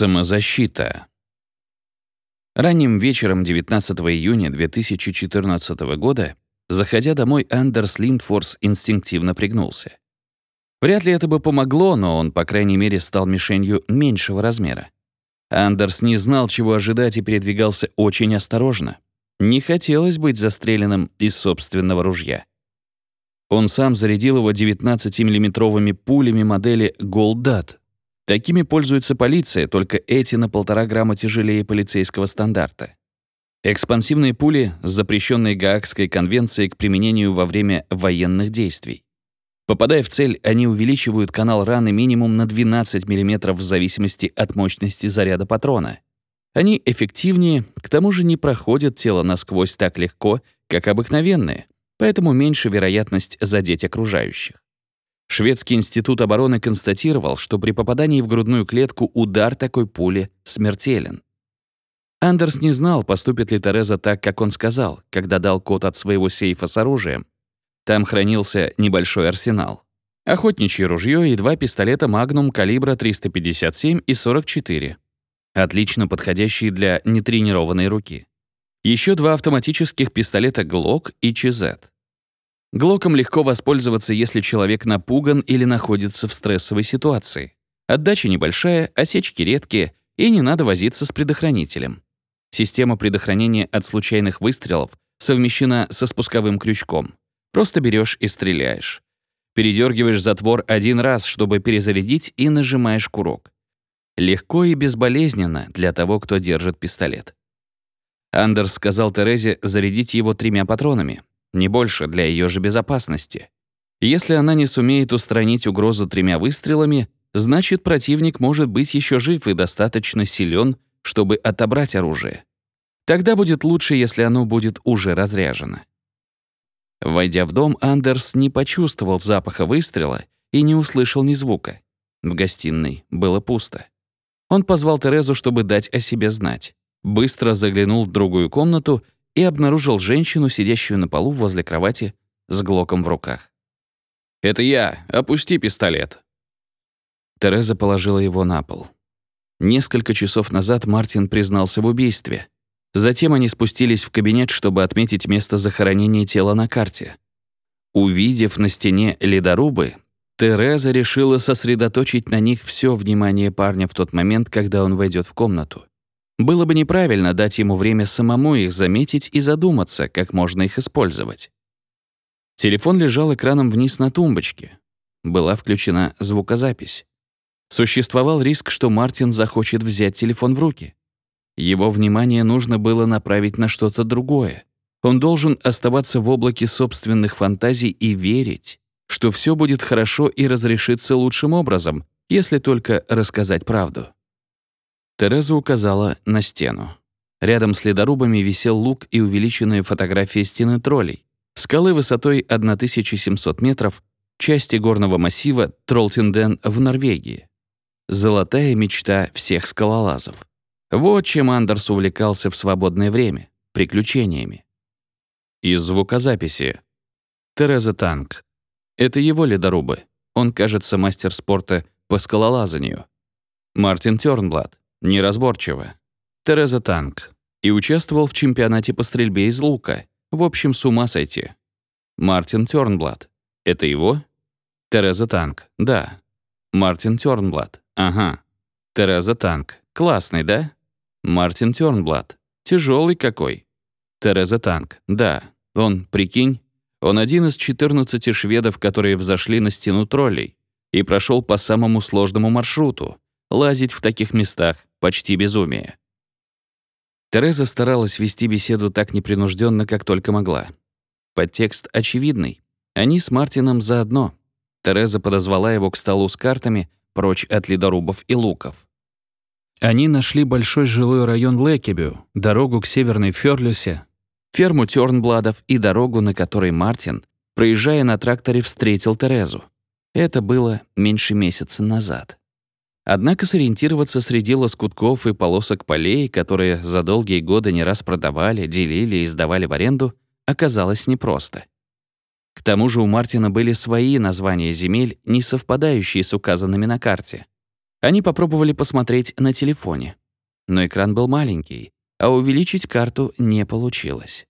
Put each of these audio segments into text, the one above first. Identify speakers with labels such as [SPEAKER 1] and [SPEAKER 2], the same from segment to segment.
[SPEAKER 1] Самозащита. Ранним вечером 19 июня 2014 года, заходя домой, Андерс Линдфорс инстинктивно пригнулся. Вряд ли это бы помогло, но он, по крайней мере, стал мишенью меньшего размера. Андерс не знал, чего ожидать и передвигался очень осторожно. Не хотелось быть застреленным из собственного ружья. Он сам зарядил его 19-миллиметровыми пулями модели Голдат, Такими пользуется полиция, только эти на полтора грамма тяжелее полицейского стандарта. Экспансивные пули, запрещенные Гаагской конвенцией к применению во время военных действий. Попадая в цель, они увеличивают канал раны минимум на 12 мм в зависимости от мощности заряда патрона. Они эффективнее, к тому же не проходят тело насквозь так легко, как обыкновенные, поэтому меньше вероятность задеть окружающих. Шведский институт обороны констатировал, что при попадании в грудную клетку удар такой пули смертелен. Андерс не знал, поступит ли Тереза так, как он сказал, когда дал код от своего сейфа с оружием. Там хранился небольшой арсенал. Охотничье ружье и два пистолета «Магнум» калибра 357 и 44. Отлично подходящие для нетренированной руки. Еще два автоматических пистолета «Глок» и «ЧЗ». Глоком легко воспользоваться, если человек напуган или находится в стрессовой ситуации. Отдача небольшая, осечки редкие, и не надо возиться с предохранителем. Система предохранения от случайных выстрелов совмещена со спусковым крючком. Просто берешь и стреляешь. Передергиваешь затвор один раз, чтобы перезарядить, и нажимаешь курок. Легко и безболезненно для того, кто держит пистолет. Андерс сказал Терезе зарядить его тремя патронами, не больше для ее же безопасности. Если она не сумеет устранить угрозу тремя выстрелами, значит, противник может быть еще жив и достаточно силен, чтобы отобрать оружие. Тогда будет лучше, если оно будет уже разряжено. Войдя в дом, Андерс не почувствовал запаха выстрела и не услышал ни звука. В гостиной было пусто. Он позвал Терезу, чтобы дать о себе знать. Быстро заглянул в другую комнату и обнаружил женщину, сидящую на полу возле кровати с глоком в руках. «Это я. Опусти пистолет». Тереза положила его на пол. Несколько часов назад Мартин признался в убийстве. Затем они спустились в кабинет, чтобы отметить место захоронения тела на карте. Увидев на стене ледорубы, Тереза решила сосредоточить на них все внимание парня в тот момент, когда он войдет в комнату. Было бы неправильно дать ему время самому их заметить и задуматься, как можно их использовать. Телефон лежал экраном вниз на тумбочке. Была включена звукозапись. Существовал риск, что Мартин захочет взять телефон в руки. Его внимание нужно было направить на что-то другое. Он должен оставаться в облаке собственных фантазий и верить, что все будет хорошо и разрешится лучшим образом, если только рассказать правду. Тереза указала на стену. Рядом с ледорубами висел лук и увеличенная фотография стены троллей. Скалы высотой 1700 метров, части горного массива Тролтинден в Норвегии. Золотая мечта всех скалолазов. Вот чем Андерс увлекался в свободное время — приключениями. Из звукозаписи. Тереза Танк. Это его ледорубы. Он, кажется, мастер спорта по скалолазанию. Мартин Тёрнблад неразборчиво. Тереза Танк. И участвовал в чемпионате по стрельбе из лука. В общем, с ума сойти. Мартин Тёрнблад. Это его? Тереза Танк. Да. Мартин Тёрнблад. Ага. Тереза Танк. Классный, да? Мартин Тёрнблад. Тяжелый какой. Тереза Танк. Да. Он, прикинь, он один из 14 шведов, которые взошли на стену троллей и прошел по самому сложному маршруту. Лазить в таких местах Почти безумие. Тереза старалась вести беседу так непринужденно, как только могла. Подтекст очевидный. Они с Мартином заодно. Тереза подозвала его к столу с картами, прочь от ледорубов и луков. Они нашли большой жилой район Лекебю, дорогу к северной Фёрлюсе, ферму Тёрнбладов и дорогу, на которой Мартин, проезжая на тракторе, встретил Терезу. Это было меньше месяца назад. Однако сориентироваться среди лоскутков и полосок полей, которые за долгие годы не раз продавали, делили и сдавали в аренду, оказалось непросто. К тому же у Мартина были свои названия земель, не совпадающие с указанными на карте. Они попробовали посмотреть на телефоне. Но экран был маленький, а увеличить карту не получилось.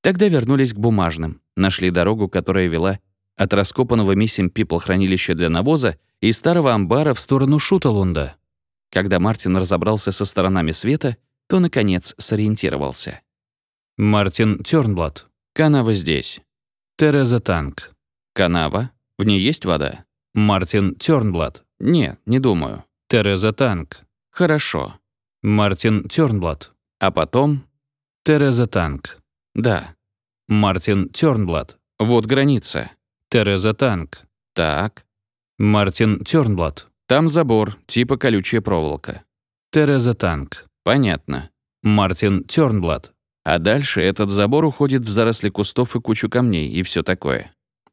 [SPEAKER 1] Тогда вернулись к бумажным, нашли дорогу, которая вела от раскопанного миссим Пипл хранилища для навоза и старого амбара в сторону Шуталунда. Когда Мартин разобрался со сторонами света, то, наконец, сориентировался.
[SPEAKER 2] Мартин Тёрнблат.
[SPEAKER 1] Канава здесь.
[SPEAKER 2] Тереза Танк.
[SPEAKER 1] Канава? В ней есть вода?
[SPEAKER 2] Мартин Тёрнблат.
[SPEAKER 1] Нет, не думаю.
[SPEAKER 2] Тереза Танк.
[SPEAKER 1] Хорошо.
[SPEAKER 2] Мартин Тёрнблат.
[SPEAKER 1] А потом?
[SPEAKER 2] Тереза Танк.
[SPEAKER 1] Да.
[SPEAKER 2] Мартин Тёрнблат.
[SPEAKER 1] Вот граница.
[SPEAKER 2] Тереза Танк.
[SPEAKER 1] Так.
[SPEAKER 2] Мартин Тёрнблат.
[SPEAKER 1] Там забор, типа колючая проволока.
[SPEAKER 2] Тереза Танк.
[SPEAKER 1] Понятно.
[SPEAKER 2] Мартин Тёрнблат.
[SPEAKER 1] А дальше этот забор уходит в заросли кустов и кучу камней и все такое.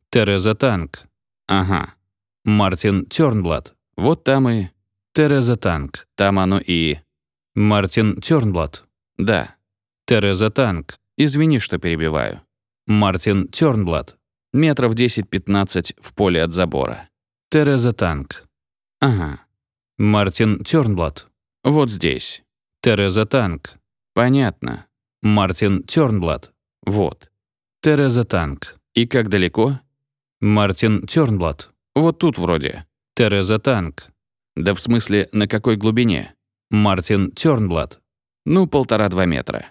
[SPEAKER 2] Тереза Танк.
[SPEAKER 1] Ага.
[SPEAKER 2] Мартин Тёрнблат.
[SPEAKER 1] Вот там и...
[SPEAKER 2] Тереза Танк.
[SPEAKER 1] Там оно и...
[SPEAKER 2] Мартин Тёрнблат.
[SPEAKER 1] Да.
[SPEAKER 2] Тереза Танк.
[SPEAKER 1] Извини, что перебиваю.
[SPEAKER 2] Мартин Тёрнблат.
[SPEAKER 1] Метров 10-15 в поле от забора.
[SPEAKER 2] Тереза Танк.
[SPEAKER 1] Ага.
[SPEAKER 2] Мартин Тёрнблат.
[SPEAKER 1] Вот здесь.
[SPEAKER 2] Тереза Танк.
[SPEAKER 1] Понятно.
[SPEAKER 2] Мартин Тёрнблат.
[SPEAKER 1] Вот.
[SPEAKER 2] Тереза Танк.
[SPEAKER 1] И как далеко?
[SPEAKER 2] Мартин Тёрнблат.
[SPEAKER 1] Вот тут вроде.
[SPEAKER 2] Тереза Танк.
[SPEAKER 1] Да в смысле, на какой глубине?
[SPEAKER 2] Мартин Тёрнблат.
[SPEAKER 1] Ну, полтора-два метра.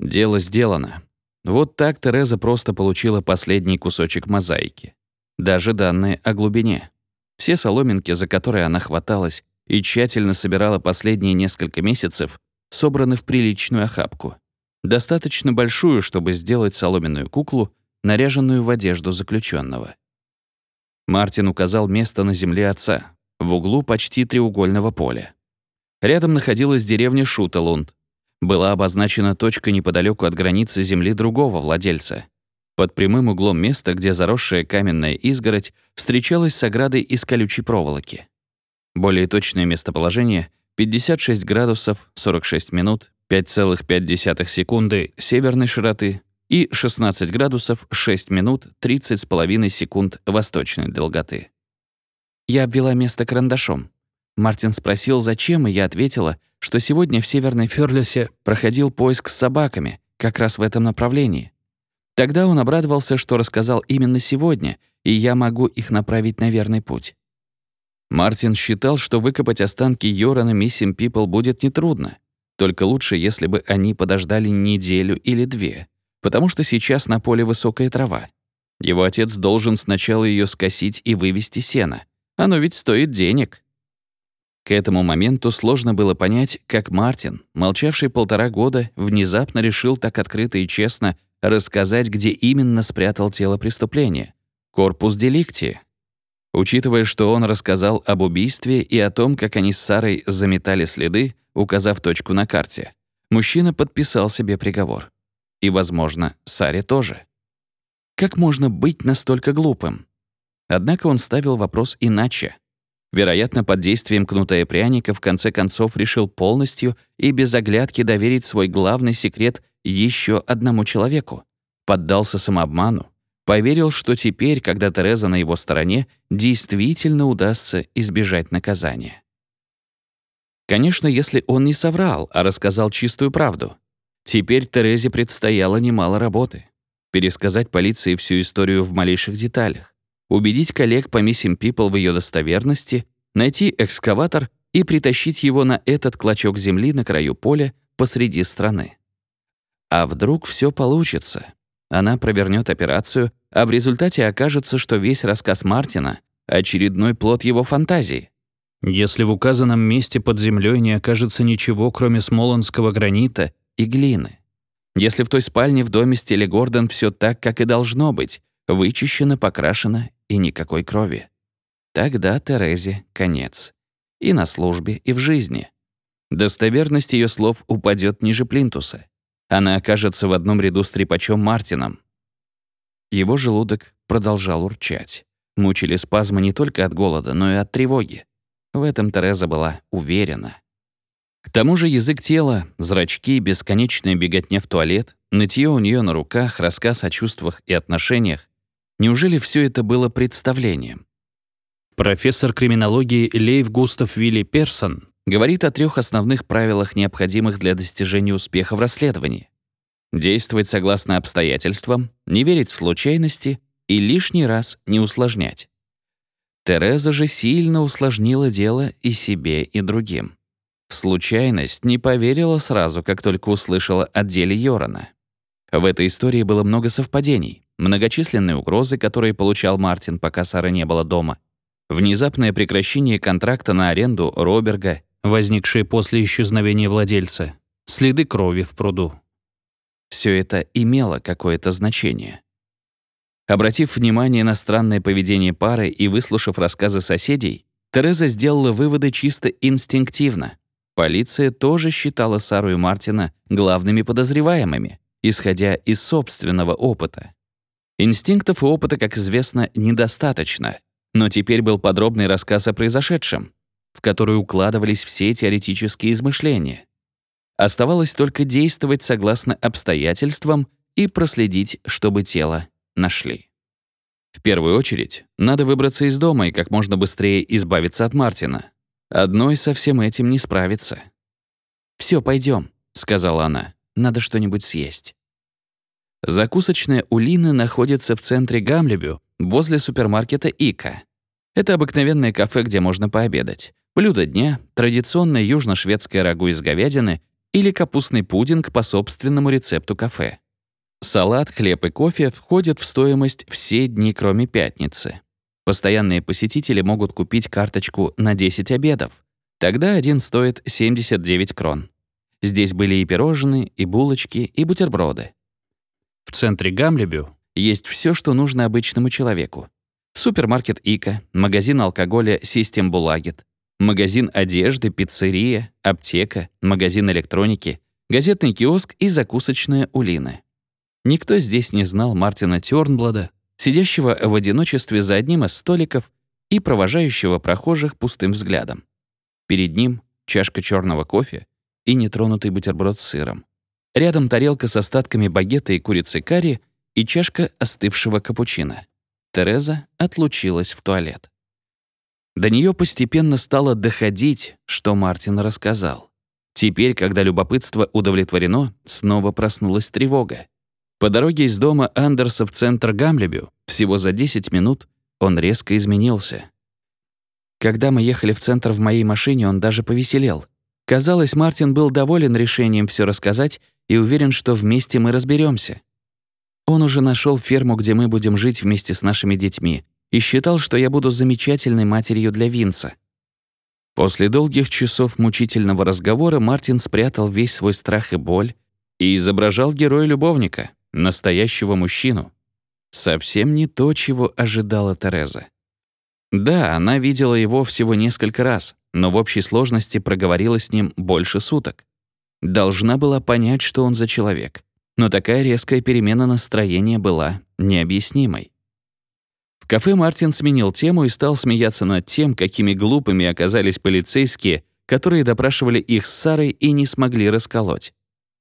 [SPEAKER 1] Дело сделано. Вот так Тереза просто получила последний кусочек мозаики. Даже данные о глубине. Все соломинки, за которые она хваталась и тщательно собирала последние несколько месяцев, собраны в приличную охапку. Достаточно большую, чтобы сделать соломенную куклу, наряженную в одежду заключенного. Мартин указал место на земле отца, в углу почти треугольного поля. Рядом находилась деревня Шуталунд. Была обозначена точка неподалеку от границы земли другого владельца. Под прямым углом места, где заросшая каменная изгородь встречалась с оградой из колючей проволоки. Более точное местоположение — 56 градусов 46 минут 5,5 секунды северной широты и 16 градусов 6 минут 30 с половиной секунд восточной долготы. Я обвела место карандашом. Мартин спросил, зачем, и я ответила, что сегодня в Северной Фёрлюсе проходил поиск с собаками, как раз в этом направлении. Тогда он обрадовался, что рассказал именно сегодня, и я могу их направить на верный путь. Мартин считал, что выкопать останки Йорана Missing People будет нетрудно. Только лучше, если бы они подождали неделю или две, потому что сейчас на поле высокая трава. Его отец должен сначала ее скосить и вывести сено. Оно ведь стоит денег. К этому моменту сложно было понять, как Мартин, молчавший полтора года, внезапно решил так открыто и честно рассказать, где именно спрятал тело преступления. Корпус деликти. Учитывая, что он рассказал об убийстве и о том, как они с Сарой заметали следы, указав точку на карте, мужчина подписал себе приговор. И, возможно, Саре тоже. Как можно быть настолько глупым? Однако он ставил вопрос иначе. Вероятно, под действием кнута и пряника в конце концов решил полностью и без оглядки доверить свой главный секрет еще одному человеку. Поддался самообману, поверил, что теперь, когда Тереза на его стороне, действительно удастся избежать наказания. Конечно, если он не соврал, а рассказал чистую правду. Теперь Терезе предстояло немало работы. Пересказать полиции всю историю в малейших деталях, убедить коллег по Missing People в ее достоверности, найти экскаватор и притащить его на этот клочок земли на краю поля посреди страны. А вдруг все получится? Она провернет операцию, а в результате окажется, что весь рассказ Мартина — очередной плод его фантазии.
[SPEAKER 2] Если в указанном месте под землей не окажется ничего, кроме смолонского гранита
[SPEAKER 1] и глины. Если в той спальне в доме Стиле Гордон все так, как и должно быть, вычищено, покрашено и никакой крови. Тогда Терезе конец. И на службе, и в жизни. Достоверность ее слов упадет ниже плинтуса. Она окажется в одном ряду с трепачом Мартином. Его желудок продолжал урчать. Мучили спазмы не только от голода, но и от тревоги. В этом Тереза была уверена. К тому же язык тела, зрачки, бесконечная беготня в туалет, нытье у нее на руках, рассказ о чувствах и отношениях. Неужели все это было представлением?
[SPEAKER 2] Профессор криминологии Лейв Густав Вилли Персон говорит о трех основных правилах, необходимых для достижения успеха в расследовании. Действовать согласно обстоятельствам, не верить в случайности и лишний раз не усложнять. Тереза же сильно усложнила дело и себе, и другим. В случайность не поверила сразу, как только услышала о деле Йорана. В этой истории было много совпадений, многочисленные угрозы, которые получал Мартин, пока Сара не было дома, внезапное прекращение контракта на аренду Роберга, возникшие после исчезновения владельца, следы крови в пруду. Все это имело какое-то значение. Обратив внимание на странное поведение пары и выслушав рассказы соседей, Тереза сделала выводы чисто инстинктивно. Полиция тоже считала Сару и Мартина главными подозреваемыми, исходя из собственного опыта. Инстинктов и опыта, как известно, недостаточно, но теперь был подробный рассказ о произошедшем, в который укладывались все теоретические измышления. Оставалось только действовать согласно обстоятельствам и проследить, чтобы тело нашли. В первую очередь, надо выбраться из дома и как можно быстрее избавиться от Мартина. Одной со всем этим не справиться. Все, пойдем, сказала она. «Надо что-нибудь съесть». Закусочная Улина находится в центре Гамлебю, возле супермаркета Ика. Это обыкновенное кафе, где можно пообедать. Блюдо дня — традиционное южно-шведское рагу из говядины или капустный пудинг по собственному рецепту кафе. Салат, хлеб и кофе входят в стоимость все дни, кроме пятницы. Постоянные посетители могут купить карточку на 10 обедов. Тогда один стоит 79 крон. Здесь были и пирожные, и булочки, и бутерброды. В центре Гамлебю есть все, что нужно обычному человеку. Супермаркет Ика, магазин алкоголя System Булагет, магазин одежды, пиццерия, аптека, магазин электроники, газетный киоск и закусочная Улина. Никто здесь не знал Мартина Тёрнблада, сидящего в одиночестве за одним из столиков и провожающего прохожих пустым взглядом. Перед ним чашка черного кофе и нетронутый бутерброд с сыром. Рядом тарелка с остатками багета и курицы карри и чашка остывшего капучино. Тереза отлучилась в туалет. До нее постепенно стало доходить, что Мартин рассказал. Теперь, когда любопытство удовлетворено, снова проснулась тревога. По дороге из дома Андерса в центр Гамлебю, всего за 10 минут, он резко изменился. Когда мы ехали в центр в моей машине, он даже повеселел. Казалось, Мартин был доволен решением все рассказать и уверен, что вместе мы разберемся. Он уже нашел ферму, где мы будем жить вместе с нашими детьми, и считал, что я буду замечательной матерью для Винса. После долгих часов мучительного разговора Мартин спрятал весь свой страх и боль и изображал героя-любовника, настоящего мужчину. Совсем не то, чего ожидала Тереза. Да, она видела его всего несколько раз, но в общей сложности проговорила с ним больше суток. Должна была понять, что он за человек но такая резкая перемена настроения была необъяснимой. В кафе Мартин сменил тему и стал смеяться над тем, какими глупыми оказались полицейские, которые допрашивали их с Сарой и не смогли расколоть.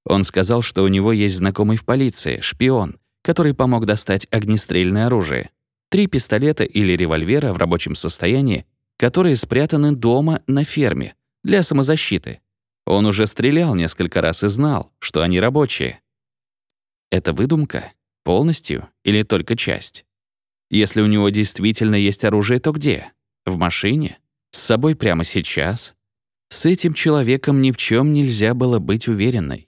[SPEAKER 2] Он сказал, что у него есть знакомый в полиции, шпион, который помог достать огнестрельное оружие. Три пистолета или револьвера в рабочем состоянии, которые спрятаны дома на ферме для самозащиты. Он уже стрелял несколько раз и знал, что они рабочие. Это выдумка? Полностью или только часть? Если у него действительно есть оружие, то где? В машине? С собой прямо сейчас? С этим человеком ни в чем нельзя было быть уверенной.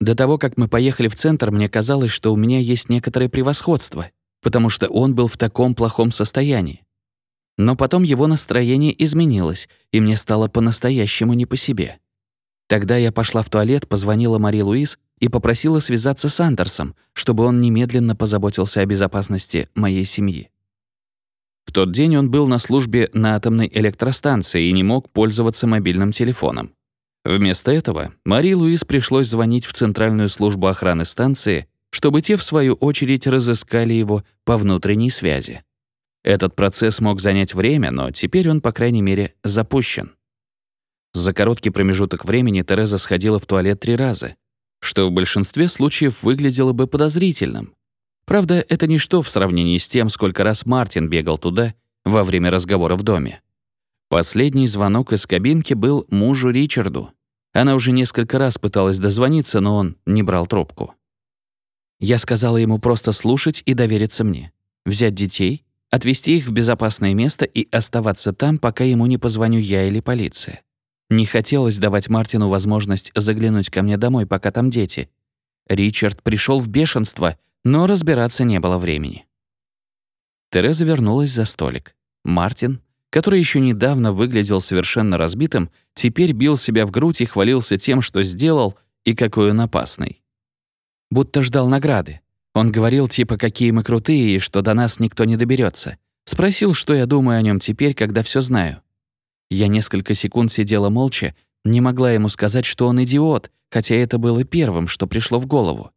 [SPEAKER 2] До того, как мы поехали в центр, мне казалось, что у меня есть некоторое превосходство, потому что он был в таком плохом состоянии. Но потом его настроение изменилось, и мне стало по-настоящему не по себе. Тогда я пошла в туалет, позвонила Мари Луиз и попросила связаться с Андерсом, чтобы он немедленно позаботился о безопасности моей семьи. В тот день он был на службе на атомной электростанции и не мог пользоваться мобильным телефоном. Вместо этого Мари Луис пришлось звонить в Центральную службу охраны станции, чтобы те, в свою очередь, разыскали его по внутренней связи. Этот процесс мог занять время, но теперь он, по крайней мере, запущен. За короткий промежуток времени Тереза сходила в туалет три раза, что в большинстве случаев выглядело бы подозрительным. Правда, это ничто в сравнении с тем, сколько раз Мартин бегал туда
[SPEAKER 1] во время разговора в доме. Последний звонок из кабинки был мужу Ричарду. Она уже несколько раз пыталась дозвониться, но он не брал трубку. Я сказала ему просто слушать и довериться мне. Взять детей, отвезти их в безопасное место и оставаться там, пока ему не позвоню я или полиция. Не хотелось давать Мартину возможность заглянуть ко мне домой, пока там дети. Ричард пришел в бешенство, но разбираться не было времени. Тереза вернулась за столик. Мартин, который еще недавно выглядел совершенно разбитым, теперь бил себя в грудь и хвалился тем, что сделал и какой он опасный. Будто ждал награды. Он говорил типа, какие мы крутые и что до нас никто не доберется. Спросил, что я думаю о нем теперь, когда все знаю. Я несколько секунд сидела молча, не могла ему сказать, что он идиот, хотя это было первым, что пришло в голову.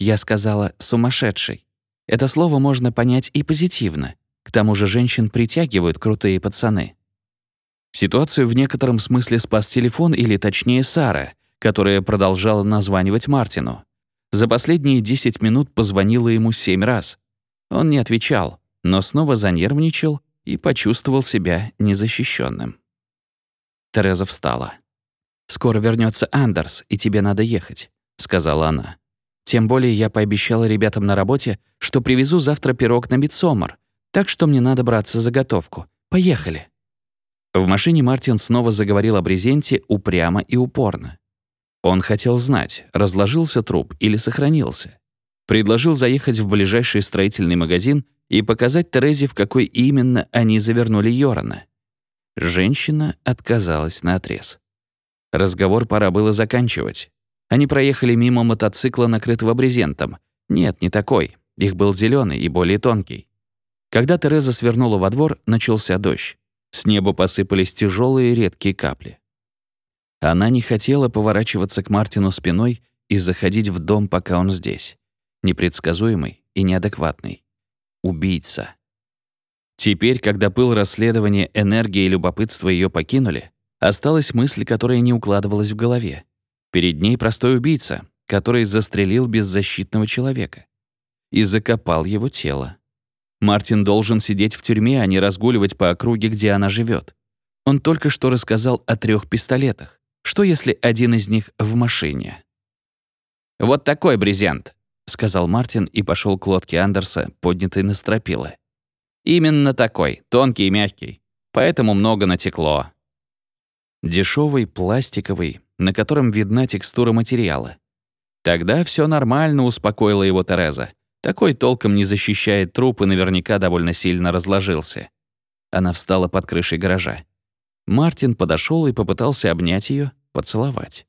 [SPEAKER 1] Я сказала «сумасшедший». Это слово можно понять и позитивно. К тому же женщин притягивают крутые пацаны. Ситуацию в некотором смысле спас телефон, или точнее Сара, которая продолжала названивать Мартину. За последние 10 минут позвонила ему семь раз. Он не отвечал, но снова занервничал и почувствовал себя незащищенным. Тереза встала. «Скоро вернется Андерс, и тебе надо ехать», — сказала она. «Тем более я пообещала ребятам на работе, что привезу завтра пирог на Мидсомар, так что мне надо браться за готовку. Поехали». В машине Мартин снова заговорил о брезенте упрямо и упорно. Он хотел знать, разложился труп или сохранился. Предложил заехать в ближайший строительный магазин и показать Терезе, в какой именно они завернули Йорана. Женщина отказалась на отрез. Разговор пора было заканчивать. Они проехали мимо мотоцикла, накрытого брезентом. Нет, не такой. Их был зеленый и более тонкий. Когда Тереза свернула во двор, начался дождь. С неба посыпались тяжелые редкие капли. Она не хотела поворачиваться к Мартину спиной и заходить в дом, пока он здесь. Непредсказуемый и неадекватный. Убийца. Теперь, когда пыл расследования, энергия и любопытство ее покинули, осталась мысль, которая не укладывалась в голове. Перед ней простой убийца, который застрелил беззащитного человека и закопал его тело. Мартин должен сидеть в тюрьме, а не разгуливать по округе, где она живет. Он только что рассказал о трех пистолетах. Что если один из них в машине? «Вот такой брезент», — сказал Мартин и пошел к лодке Андерса, поднятой на стропилы. Именно такой, тонкий и мягкий. Поэтому много натекло. Дешевый, пластиковый, на котором видна текстура материала. Тогда все нормально, успокоила его Тереза. Такой толком не защищает труп и наверняка довольно сильно разложился. Она встала под крышей гаража. Мартин подошел и попытался обнять ее, поцеловать.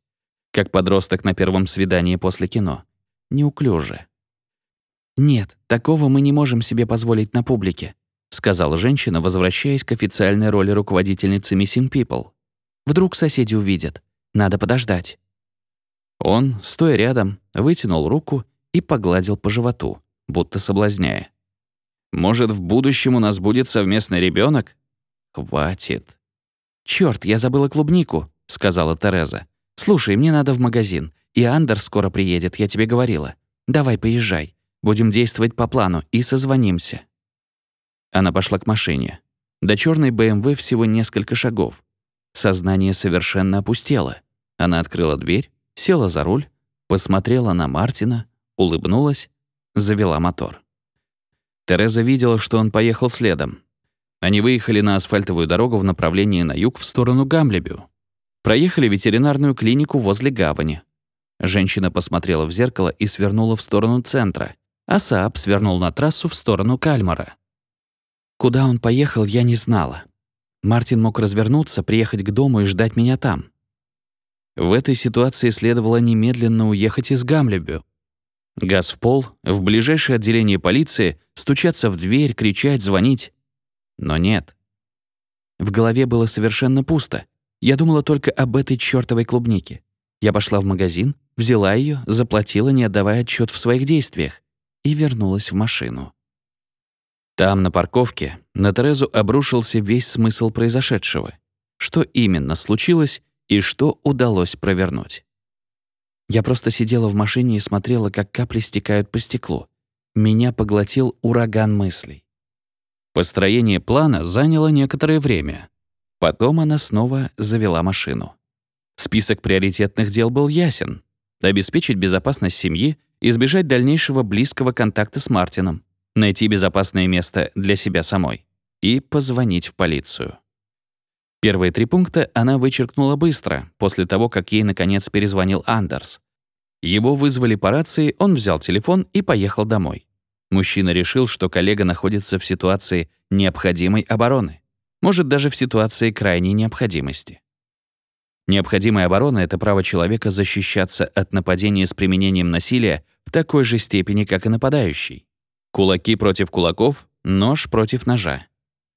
[SPEAKER 1] Как подросток на первом свидании после кино. Неуклюже. «Нет, такого мы не можем себе позволить на публике», сказала женщина, возвращаясь к официальной роли руководительницы Missing People. «Вдруг соседи увидят. Надо подождать». Он, стоя рядом, вытянул руку и погладил по животу, будто соблазняя. «Может, в будущем у нас будет совместный ребенок? «Хватит». «Чёрт, я забыла клубнику», — сказала Тереза. «Слушай, мне надо в магазин, и Андер скоро приедет, я тебе говорила. Давай, поезжай. Будем действовать по плану и созвонимся». Она пошла к машине. До черной БМВ всего несколько шагов. Сознание совершенно опустело. Она открыла дверь, села за руль, посмотрела на Мартина, улыбнулась, завела мотор. Тереза видела, что он поехал следом. Они выехали на асфальтовую дорогу в направлении на юг в сторону Гамлебю. Проехали ветеринарную клинику возле гавани. Женщина посмотрела в зеркало и свернула в сторону центра, а Сааб свернул на трассу в сторону Кальмара. Куда он поехал, я не знала. Мартин мог развернуться, приехать к дому и ждать меня там. В этой ситуации следовало немедленно уехать из Гамлебю. Газ в пол, в ближайшее отделение полиции, стучаться в дверь, кричать, звонить. Но нет. В голове было совершенно пусто. Я думала только об этой чёртовой клубнике. Я пошла в магазин, взяла ее, заплатила, не отдавая отчет в своих действиях, и вернулась в машину. Там, на парковке, на Терезу обрушился весь смысл произошедшего. Что именно случилось и что удалось провернуть. Я просто сидела в машине и смотрела, как капли стекают по стеклу. Меня поглотил ураган мыслей. Построение плана заняло некоторое время. Потом она снова завела машину. Список приоритетных дел был ясен. Обеспечить безопасность семьи, избежать дальнейшего близкого контакта с Мартином, найти безопасное место для себя самой и позвонить в полицию. Первые три пункта она вычеркнула быстро, после того, как ей наконец перезвонил Андерс. Его вызвали по рации, он взял телефон и поехал домой. Мужчина решил, что коллега находится в ситуации необходимой обороны, может, даже в ситуации крайней необходимости. Необходимая оборона — это право человека защищаться от нападения с применением насилия в такой же степени, как и нападающий. Кулаки против кулаков, нож против ножа.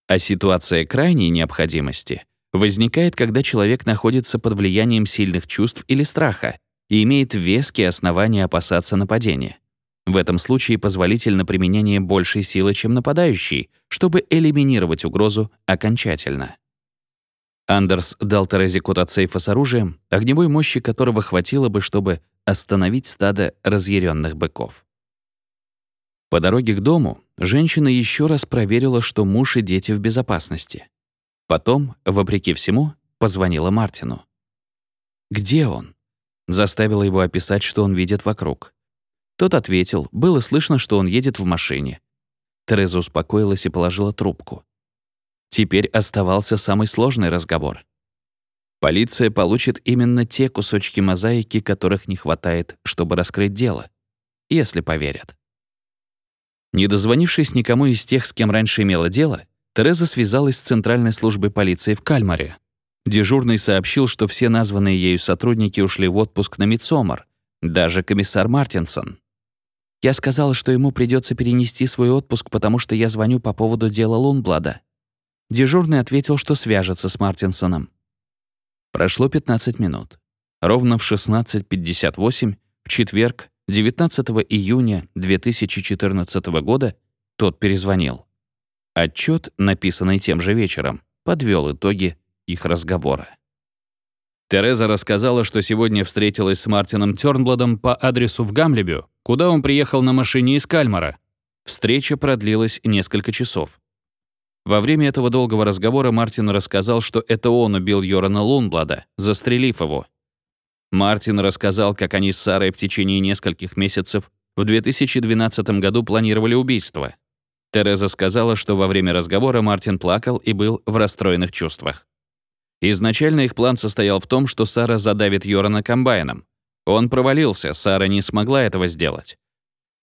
[SPEAKER 1] А ситуация крайней необходимости возникает, когда человек находится под влиянием сильных чувств или страха и имеет веские основания опасаться нападения. В этом случае позволительно применение большей силы, чем нападающий, чтобы элиминировать угрозу окончательно. Андерс дал Терезе код от сейфа с оружием, огневой мощи которого хватило бы, чтобы остановить стадо разъяренных быков. По дороге к дому женщина еще раз проверила, что муж и дети в безопасности. Потом, вопреки всему, позвонила Мартину. «Где он?» Заставила его описать, что он видит вокруг. Тот ответил, было слышно, что он едет в машине. Тереза успокоилась и положила трубку. Теперь оставался самый сложный разговор. Полиция получит именно те кусочки мозаики, которых не хватает, чтобы раскрыть дело, если поверят. Не дозвонившись никому из тех, с кем раньше имела дело, Тереза связалась с Центральной службой полиции в Кальмаре. Дежурный сообщил, что все названные ею сотрудники ушли в отпуск на Мидсомар, даже комиссар Мартинсон. Я сказала, что ему придется перенести свой отпуск, потому что я звоню по поводу дела Лунблада. Дежурный ответил, что свяжется с Мартинсоном. Прошло 15 минут. Ровно в 16.58 в четверг, 19 июня 2014 года, тот перезвонил. Отчет, написанный тем же вечером, подвел итоги их разговора. Тереза рассказала, что сегодня встретилась с Мартином Тёрнбладом по адресу в Гамлебю, куда он приехал на машине из Кальмара. Встреча продлилась несколько часов. Во время этого долгого разговора Мартин рассказал, что это он убил Йорана Лунблада, застрелив его. Мартин рассказал, как они с Сарой в течение нескольких месяцев в 2012 году планировали убийство. Тереза сказала, что во время разговора Мартин плакал и был в расстроенных чувствах. Изначально их план состоял в том, что Сара задавит Йорана комбайном. Он провалился, Сара не смогла этого сделать.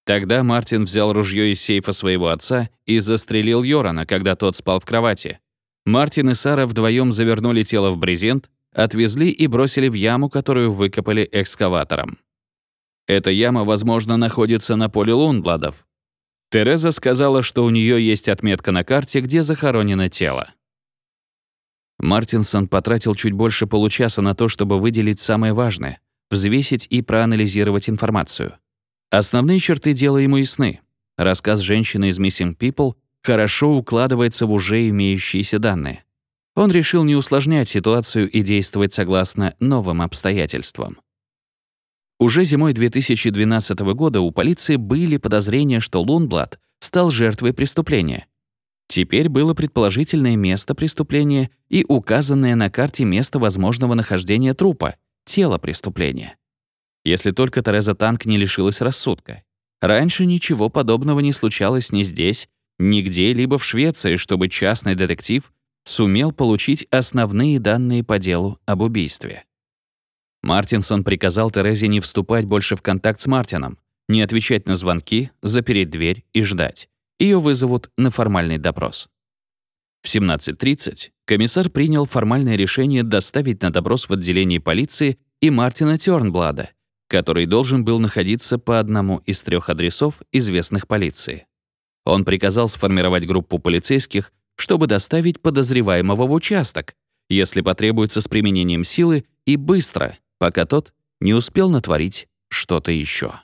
[SPEAKER 1] Тогда Мартин взял ружье из сейфа своего отца и застрелил Йорана, когда тот спал в кровати. Мартин и Сара вдвоем завернули тело в брезент, отвезли и бросили в яму, которую выкопали экскаватором. Эта яма, возможно, находится на поле Лунбладов. Тереза сказала, что у нее есть отметка на карте, где захоронено тело. Мартинсон потратил чуть больше получаса на то, чтобы выделить самое важное, взвесить и проанализировать информацию. Основные черты дела ему ясны. Рассказ женщины из Missing People хорошо укладывается в уже имеющиеся данные. Он решил не усложнять ситуацию и действовать согласно новым обстоятельствам. Уже зимой 2012 года у полиции были подозрения, что Лунблад стал жертвой преступления. Теперь было предположительное место преступления и указанное на карте место возможного нахождения трупа, тело преступления. Если только Тереза Танк не лишилась рассудка. Раньше ничего подобного не случалось ни здесь, ни где-либо в Швеции, чтобы частный детектив сумел получить основные данные по делу об убийстве. Мартинсон приказал Терезе не вступать больше в контакт с Мартином, не отвечать на звонки, запереть дверь и ждать. Ее вызовут на формальный допрос. В 17.30 комиссар принял формальное решение доставить на допрос в отделение полиции и Мартина Тёрнблада, который должен был находиться по одному из трех адресов, известных полиции. Он приказал сформировать группу полицейских, чтобы доставить подозреваемого в участок, если потребуется с применением силы, и быстро, пока тот не успел натворить что-то еще.